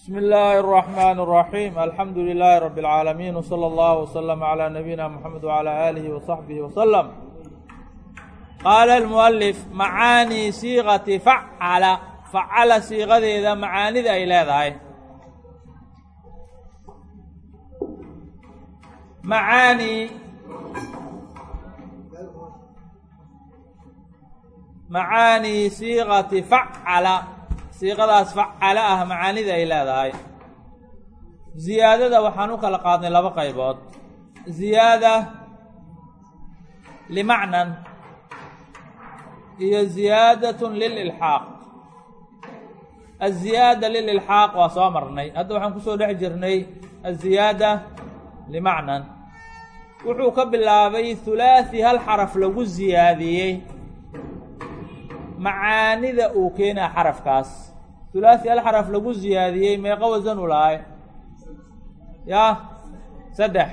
بsم الlh الرحمن الرحيم الحمdu للh رب العاalمين وصلى الله وسلم على نبيinا محمد وعلى آله وصحبه وسلم qاaل المؤلف معاanي صيغةi فcl فcla siiqadeeda macaanida ay leedahay macaani macaani siiqati facala siiqadaas facala ah macaanida ay leedahay. Ziyaadada waxaan u kala qaadnay laba qaybood. Ziyaada limacnan iyo ziyaadatun lililxaaq. Aziyaada lililxaaq waa soo marnay. Hadda waxaan ku soo dhex jirnay aziyaada limacnan. Wuxuu ka bilaabay hulaathi hal xaraf lagu ziyaadiyey. Macaanida uu keenaa xarafkaas hulaathi hal xaraf lagu ziyaadiyey meeqa wasan u lahay yaa saddex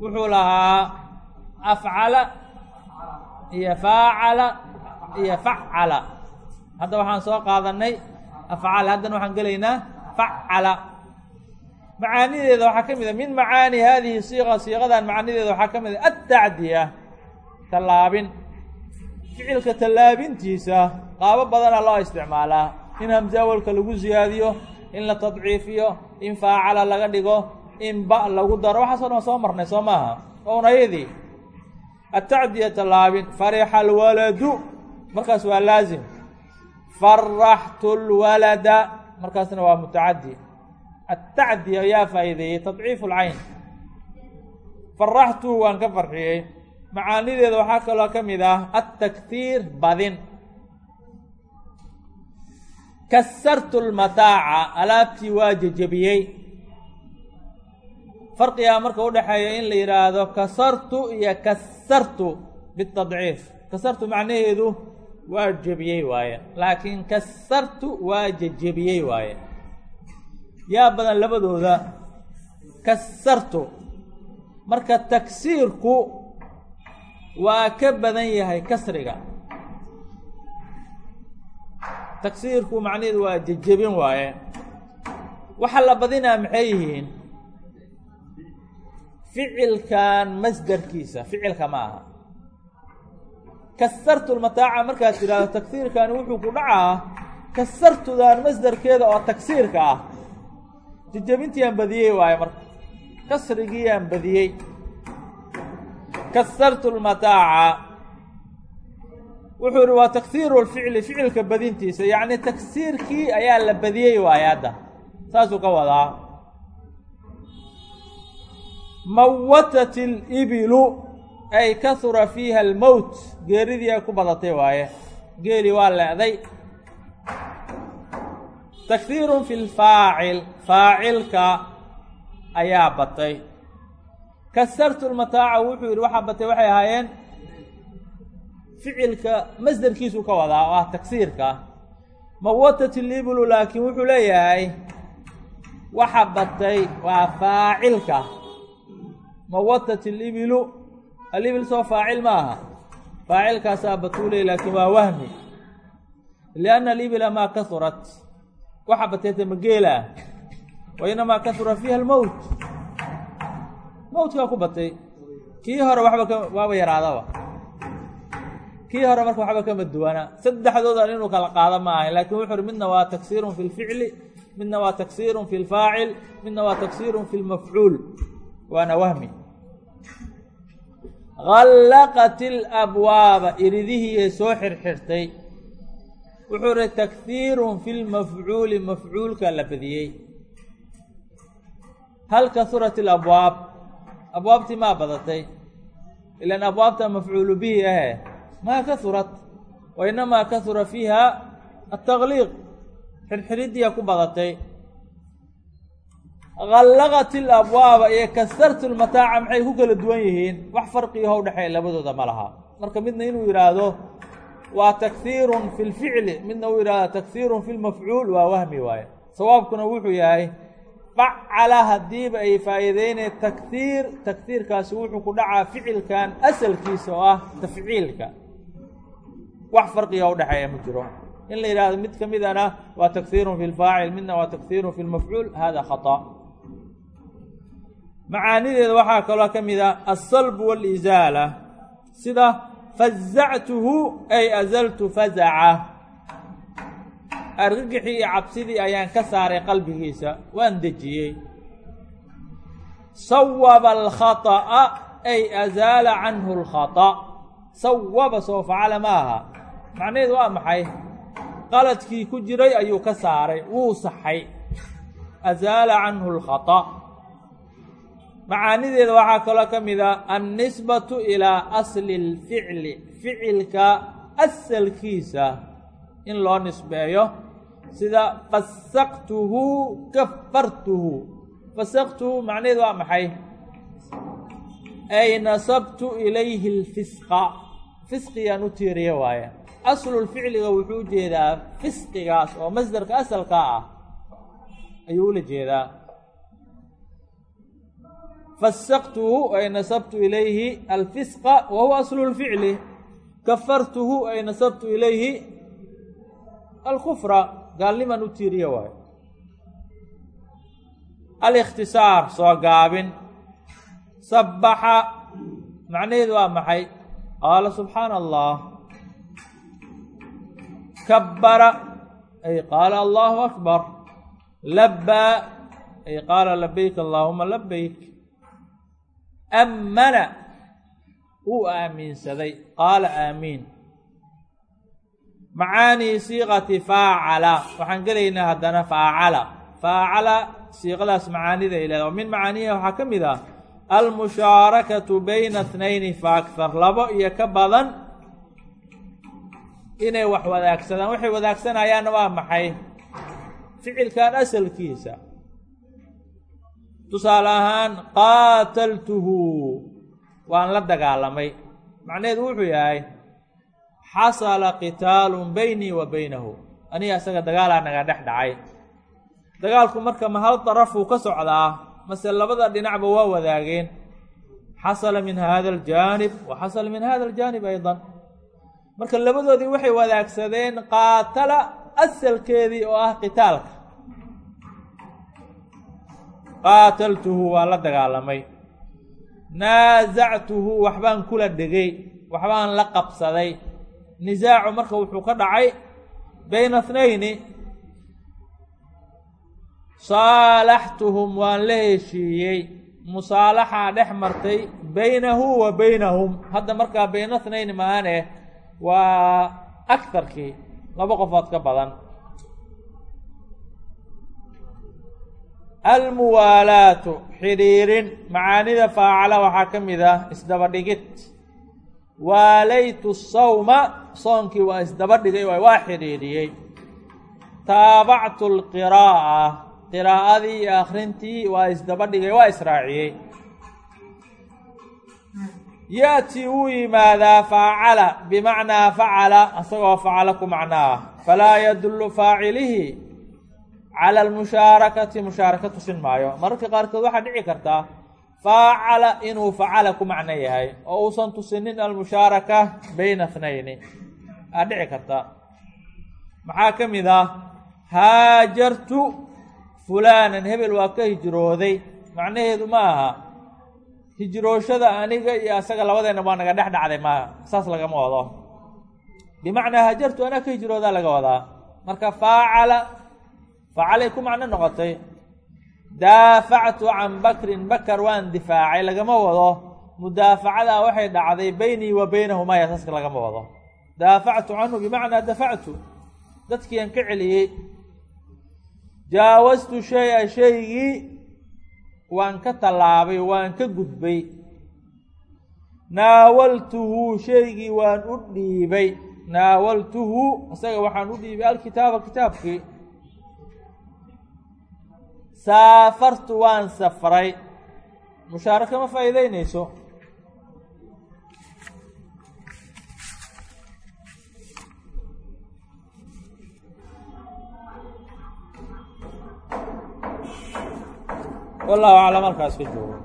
wuxuu lahaa afcala iyo faacala iyo facala hadda waxaan soo qaadanay afcala haddana waxaan gelaynaa facala macaanideeda waxaa ka mid a min macaani hadihi siiqa siiqadan macaanideeda waxaa ka mid a tallaabin ficilka tallaabintiisa qaabo badana loo isticmaalaa. In hamse awalka lagu ziyaadiyo in la tadciifiyo in faacala laga dhigo in ba lagu daro. Waxaasoo dhan soo marnay soo maaha. Ownayadii atacdiya tallaabin farixa alwaladu markaas waa laazim. Faraxtu lwalada markaasna waa mutacadi atacdiya yaa faa'iideeyey tadciifu lcayn faraxtu waan ka farxiyey. Macaanideeda waxaa kaloo ka mid ah ataktiir badin kasartu lmataaca alaabtii waa jejebiyey farqigaa marka udhexeeya in la yidhaahdo kasartu iyo kasartu bitadciif kasartu macnaheedu waa jebiyey waaye laakiin kasartu waa jejebiyey waaye yaa badan labadooda kasartu marka taksiirku waa ka badan yahay kasriga taksiirku macnaheedu waa jejebin waaye. Waxa la badinaa maxay yihiin? Ficilkan masderkiisa ficilka ma aha kasartu lmataaca markaad tidhaahdo taksiirkani wuxuu ku dhacaa kasartudan masderkeeda oo taksiirka ah. Jejebintiiyaan badiyey waaye marka. Kasrigiiyaan badiyey. Kasartu lmataaca wuxuu ihi waa taksiiru lficli ficilka badintiisa. Yacni taksiirkii ayaa la badiyey waaye hadda saasuu ka wadaa. Mawatat libilu ay kahura fiiha almowt geeridii ay ku badatay waaye. Geeli waa leeday takhiirun fi lfaacil faacilka ayaa batay. Kasartu lmataaca wuxuu yidhi waxaa batay waxay ahaayeen ficilka masderkiisuu ka wadaa oo ah taksiirka mawatat libilu laakiin wuxuu leeyahay waxa batay waa faacilka. Mawatat libilu alibil soo faacil ma aha faacilkaasaa batuuley laakiin waa wahmi. Lianna alibila maa kahurat waxa batayta mageela wa inamaa kahura fiiha almowt mowtkaa ku batay. Kii hore waxba waaba yaraadaba kii hore marka waxba kama duwana. Saddexdoodan inuu kala qaado ma ahayn laakiin wuxu uhi midna waa taksiirun fi lficli midna waa taksiirun fi lfaacil midna waa taksiirun fi lmafcuul waana wahmi. Hallaqat ilabwaaba iridihiiay soo xirxirtay. Wuxuu ihi takhiirun fi lmafcuuli mafcuulka la badiyey. Hal kahurat ilabwaab abwaabtii maa badatay. Ilan abwaabta mafcuulu bihi ahe maa kahurat wa inamaa kahura fiiha ataqliiq xirxiridiya ku badatay hallaqat ilabwaaba iyo kasartu lmataaca maxay ku kala duwan yihiin wax farqiyaho udhexeeya labadooda ma laha marka midna inuu yidhaahdo waa takhiirun fi lficli midna uu yidhahdo takhiirun fi lmafcuul waa wahmi waaye sawaabkuna wuxuu yahay facala haddiiba ay faa'iideynay takhiir takhiirkaasi wuxuu ku dhacaa ficilkan asalkiisa oo ah tafciilka wax farqiga udhexeeya ma jiro. In la yidhahdo mid ka midana waa takhiirun fi lfaacil midna waa takhiirun fi lmafcuul hada khata. Macaanideeda waxaa kaloo ka mid a alsalb walizaala. Sida fazactuhu ay azaltu fazaca. Argagixii iyo cabsidii ayaan ka saaray qalbigiisa waan dejiyey. Sawaba alkhata'a ay azaala canhu alkhata. Sawaba soo facala ma aha macnaheedu waa maxay? Qaladkii ku jiray ayuu ka saaray. Wuu saxay. Azaala canhu alkhata. Macaanideeda waxaa kaloo ka mid a annisbatu ilaa asli اlficli ficilka asalkiisa in loo nisbeeyo sida fasaqtuhu kafartuhu fasaqtuhu macnaheedu waa maxay? Ay nasabtu ilayhi اlfisqa fisqigaan u tiiriye waaye. Aslulficliga wuxuu u jeedaa fisqigaas oo masdarka asalkaa ah ayuu ula jeedaa. Fasaqtuhu ay nasabtu ilayhi alfisqa wa huwa aslu lficli kafartuhu ay nasabtu ilayhi alkufra. Gaalniman u tiiriye waayo alikhtisaar soo gaabin. Sabaxa macnaheedu waa maxay qaala subxaana allah kabbara ay qaala allahu akbar labbaa ay qaala labayk allaahuma labayk ammana wuu aaminsaday qaala aamiin macaanii siiqati faacala waxaan gelaynaa haddana faacala faacala siiqadaas macaanida ilahda oo min macaaniha waxaa ka mid ah almushaarakatu bayna tnayni fa akthar labo iyo ka badan inay wax wadaagsadaan. Waxay wadaagsanaayaanna waa maxay? Ficilkan asalkiisa. Tusaale ahaan qaataltuhu waan la dagaalamay. Macnaheedu wuxuu yahay xasala qitaalun beynii wa beynahu aniga isaga dagaalaa naga dhex dhacay. Dagaalku marka ma hal darafuu ka socdaa mase labada dhinacba waa wadaageen. Xasala min hada aljaanib wa xasala min hada aljaanib aydan. Marka labadoodii waxay wadaagsadeen qaatala asalkeedii oo ah qitaalka. Qaataltuhu waan la dagaalamay. Naasactuhu waxbaan kula dhegay waxbaan la qabsaday. Nisaacu marka wuxuu ka dhacay bayna thnayni saalaxtuhum waan la heshiiyey. Musaalaxaa dhex martay baynahu wa baynahum. Hadda markaa bayna thnayni maane waa agtarkii laba qofood ka badan. Almuwaalaatu xidhiirin macaanida faacala waxaa ka mid ah isdaba dhigid waalaytu sawma soonkii waa isdaba dhigay waa xidhiidhiyey. Taabactu lqiraa'a qiraa'adii iyo akhrintii waa isdaba dhigay waa israaciyey. Yaأti wuu yimaadaa faacala bimacnaa facala isagoo facala ku macnaa falaa yadullu faacilihi cala almushaarakati mushaaraka tusin maayo. Mararka qaarkood waxaa dhici kartaa faacala inuu facala ku macno yahay oo uusan tusinin almushaaraka bayna thnayni aa dhici karta. Maxaa ka mid ah? Haajartu fulaanan hebel waa ka hijrooday. Macnaheedu ma aha hijrooshada aniga iyo asaga labadeenna waa naga dhex dhacday ma saas lagama wado. Bimacnaa haajartu anaa ka hijroodaa laga wadaa. Marka faacala facalay ku macno noqotay. Daafactu can bakrin bakar waan difaacay lagama wado. Mudaafacadaa waxay dhacday beynii wa beynahumaya saaska lagama wado. Daafactu canhu bimacnaa dafactu. Dadkiian ka celiyey jaawastu shay-a shaygii waan ka tallaabay waan ka gudbay. Naawaltuhu shaygii waan u dhiibay. Naawaltuhu isaga waxaan u dhiibay alkitaaba kitaabkii. Saafartu waan safray. Mushaaraka ma faa'iideynayso wallahu aclam halkaas ka joogo